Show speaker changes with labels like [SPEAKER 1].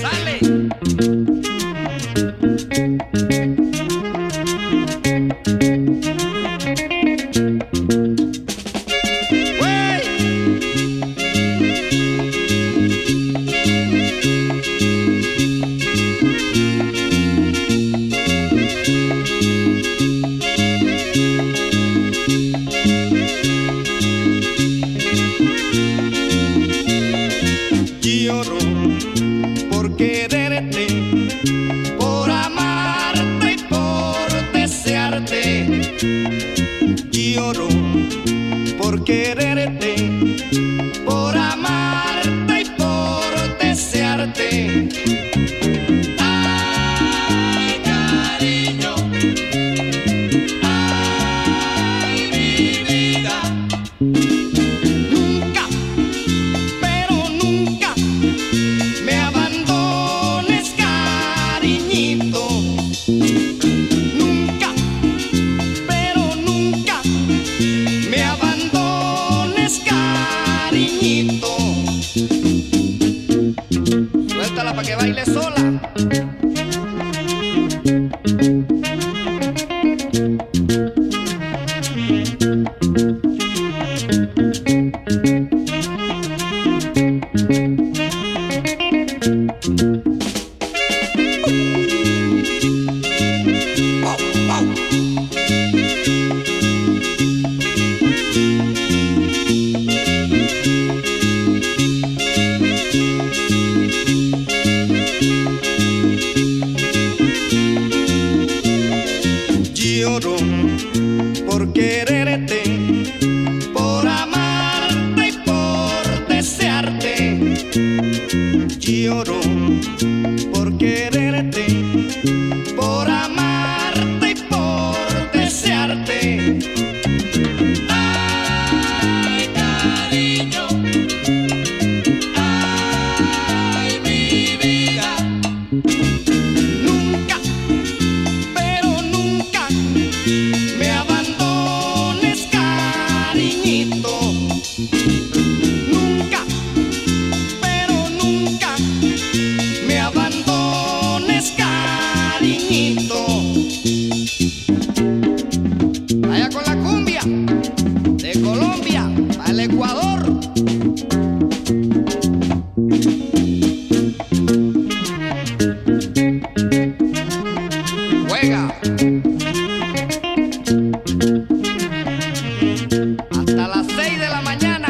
[SPEAKER 1] ¡Sale! Música baile sola. Hasta las seis de la mañana.